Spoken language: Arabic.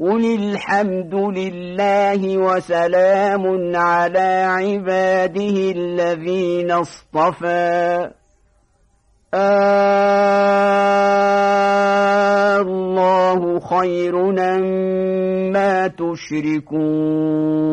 قل الحمد لله وسلام على عباده الذين اصطفى. آه، الله خير ما تشركون.